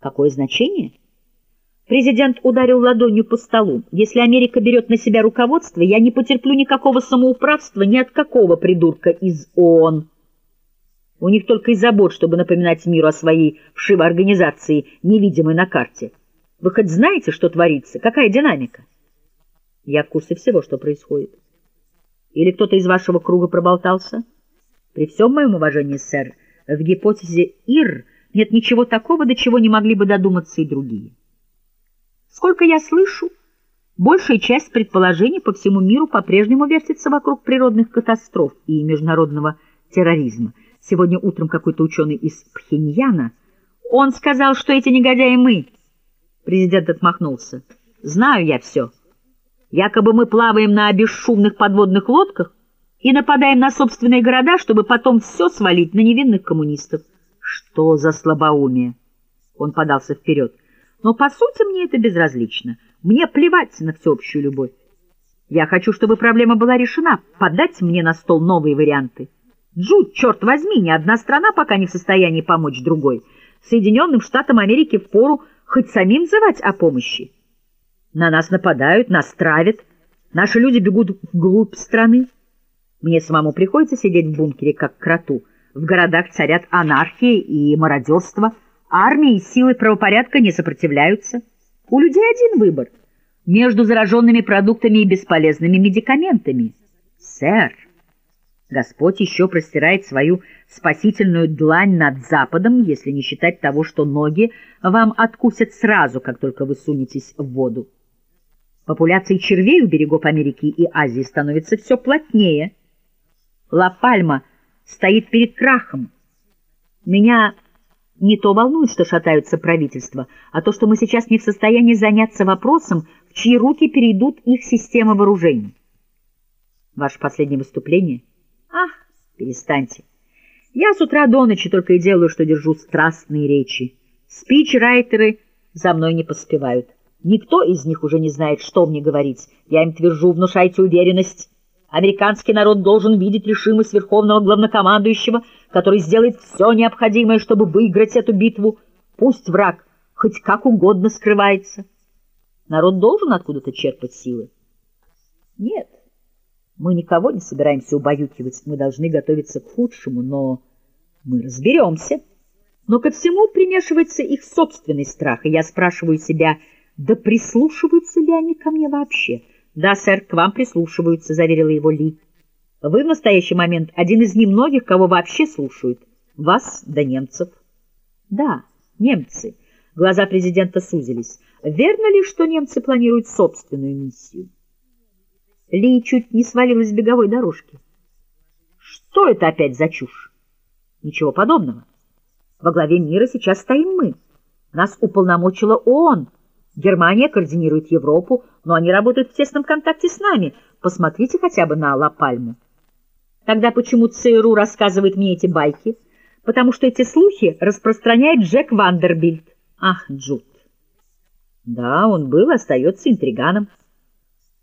Какое значение? Президент ударил ладонью по столу. Если Америка берет на себя руководство, я не потерплю никакого самоуправства ни от какого придурка из ООН. У них только и забот, чтобы напоминать миру о своей вшивой организации, невидимой на карте. Вы хоть знаете, что творится? Какая динамика? Я в курсе всего, что происходит. Или кто-то из вашего круга проболтался? При всем моем уважении, сэр, в гипотезе ИР нет ничего такого, до чего не могли бы додуматься и другие. Сколько я слышу, большая часть предположений по всему миру по-прежнему вертится вокруг природных катастроф и международного терроризма. Сегодня утром какой-то ученый из Пхеньяна, он сказал, что эти негодяи мы. Президент отмахнулся. Знаю я все. Якобы мы плаваем на бесшумных подводных лодках и нападаем на собственные города, чтобы потом все свалить на невинных коммунистов. Что за слабоумие? Он подался вперед. Но по сути мне это безразлично. Мне плевать на всеобщую любовь. Я хочу, чтобы проблема была решена, подать мне на стол новые варианты. Джуд, черт возьми, ни одна страна пока не в состоянии помочь другой. Соединенным Штатам Америки впору хоть самим взывать о помощи. На нас нападают, нас травят, наши люди бегут вглубь страны. Мне самому приходится сидеть в бункере, как кроту. В городах царят анархия и мародерство. Армии и силы правопорядка не сопротивляются. У людей один выбор — между зараженными продуктами и бесполезными медикаментами. Сэр! Господь еще простирает свою спасительную длань над Западом, если не считать того, что ноги вам откусят сразу, как только вы сунетесь в воду. Популяции червей у берегов Америки и Азии становится все плотнее. Ла-Пальма стоит перед крахом. Меня не то волнует, что шатаются правительства, а то, что мы сейчас не в состоянии заняться вопросом, в чьи руки перейдут их системы вооружений. Ваше последнее выступление — Ах, перестаньте. Я с утра до ночи только и делаю, что держу страстные речи. Спич-райтеры за мной не поспевают. Никто из них уже не знает, что мне говорить. Я им твержу, внушайте уверенность. Американский народ должен видеть решимость верховного главнокомандующего, который сделает все необходимое, чтобы выиграть эту битву. Пусть враг хоть как угодно скрывается. Народ должен откуда-то черпать силы. Нет. Мы никого не собираемся убаюкивать, мы должны готовиться к худшему, но мы разберемся. Но ко всему примешивается их собственный страх, и я спрашиваю себя, да прислушиваются ли они ко мне вообще? Да, сэр, к вам прислушиваются, заверила его Ли. Вы в настоящий момент один из немногих, кого вообще слушают. Вас да немцев. Да, немцы. Глаза президента сузились. Верно ли, что немцы планируют собственную миссию? Ли чуть не свалилась с беговой дорожки. Что это опять за чушь? Ничего подобного. Во главе мира сейчас стоим мы. Нас уполномочила ООН. Германия координирует Европу, но они работают в тесном контакте с нами. Посмотрите хотя бы на Ла-Пальму. Тогда почему ЦРУ рассказывает мне эти байки? Потому что эти слухи распространяет Джек Вандербильд. Ах, Джуд. Да, он был, остается интриганом.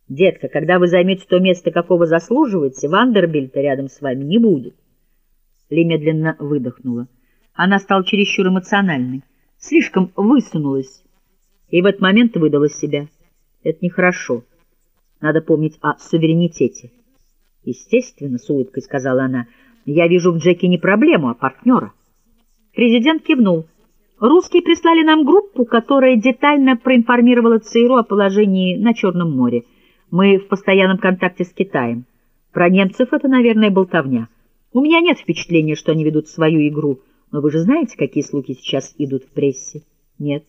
Детка, когда вы займете то место, какого заслуживаете, Вандербильта рядом с вами не будет. Ли медленно выдохнула. Она стала чересчур эмоциональной, слишком высунулась, и в этот момент выдала себя. Это нехорошо. Надо помнить о суверенитете. Естественно, с улыбкой сказала она, я вижу в Джеке не проблему, а партнера. Президент кивнул. Русские прислали нам группу, которая детально проинформировала ЦРУ о положении на Черном море. Мы в постоянном контакте с Китаем. Про немцев это, наверное, болтовня. У меня нет впечатления, что они ведут свою игру, но вы же знаете, какие слухи сейчас идут в прессе? Нет.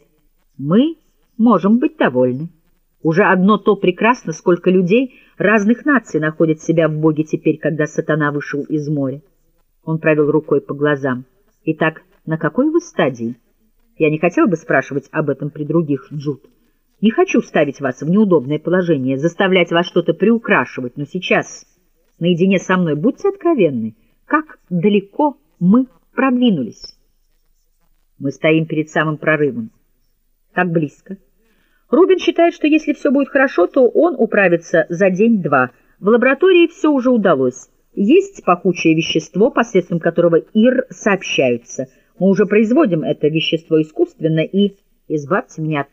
Мы можем быть довольны. Уже одно то прекрасно, сколько людей разных наций находят себя в Боге теперь, когда сатана вышел из моря. Он провел рукой по глазам. Итак, на какой вы стадии? Я не хотел бы спрашивать об этом при других, Джуд. Не хочу ставить вас в неудобное положение, заставлять вас что-то приукрашивать, но сейчас, наедине со мной, будьте откровенны, как далеко мы продвинулись. Мы стоим перед самым прорывом. Так близко. Рубин считает, что если все будет хорошо, то он управится за день-два. В лаборатории все уже удалось. Есть пахучее вещество, посредством которого ИР сообщаются. Мы уже производим это вещество искусственно и... Избавьте меня от